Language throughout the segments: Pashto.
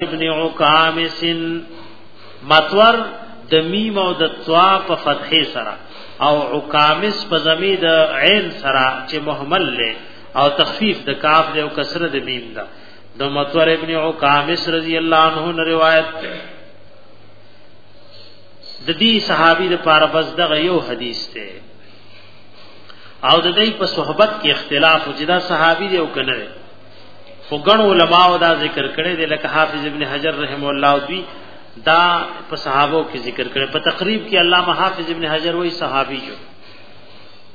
ابن عکامس مطور د میم او د طوا په فتحې سره او عکامس په زمي د عین سره چې محمل له او تخفیف د کاف له او کسره د میم دا د مطور ابن عکامس رضی الله عنه روایت د دې صحابي د پاره بس دغه یو حدیث ته او د دې په صحبت کې اختلاف چې دا صحابي دی او کنه خو ګڼ علما او دا ذکر کړي دي لکه حافظ ابن حجر رحم الله دوی دا په صحابو کې ذکر کړي په تقریب کې علامه حافظ ابن حجر وایي صحابي جو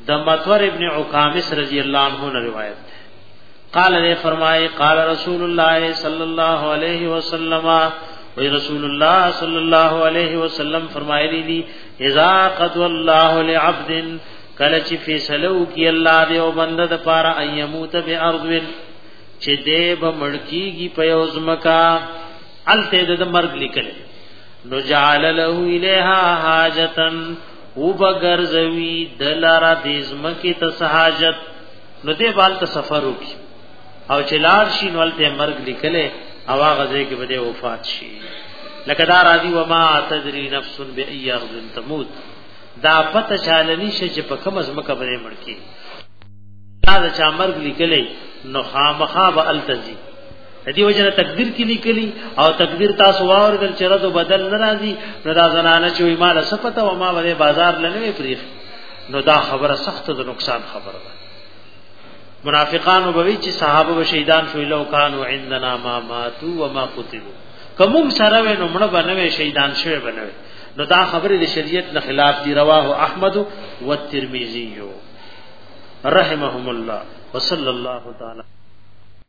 د مطور ابن عکامس رضی الله عنه نه روایت ده قال نے فرمائے قال رسول اللہ صلی اللہ علیہ وسلم وی رسول اللہ صلی اللہ علیہ وسلم فرمائے لی اذا قد اللہ لعبد کله چې فیصله وکي الله دې او بنده د پاره ايموت به ارض وین چې دې به مړکیږي په یو ځمکا الته د مرګ لیکل نو جعل له الیها حاجتن وبغرزوی دلارا دې ځمکې ته سہاجت نو دې بال ته سفر وکي او چې لار شي نو الته مرګ لیکل او هغه ځای کې به وفات شي لکه دا راضی وما تدری نفس بأي ارض تموت دا پته چاله نشي چې په کوم ځمکه باندې مړ کی دا د چا مرګ لیکلې نو خامخا به التزی دې وجره تقدیر کې لیکلي او تقدیر تاسو واوردل چې رد بدل ناراضي نو دا زنانه چې ایماله صفته او ما باندې بازار لنوي پریخ نو دا خبره سخت د نقصان خبره ده منافقان وبوي چې صحابه و شهیدان شو لو کانوا عندنا ما ماتوا وما قتلوا کوم سره نو مړ بنوي شهیدان شوی بنوي نو دا خبره د شریعت نه خلاف دی رواه احمد و الترمذی رحمهم الله وصلی الله تعالی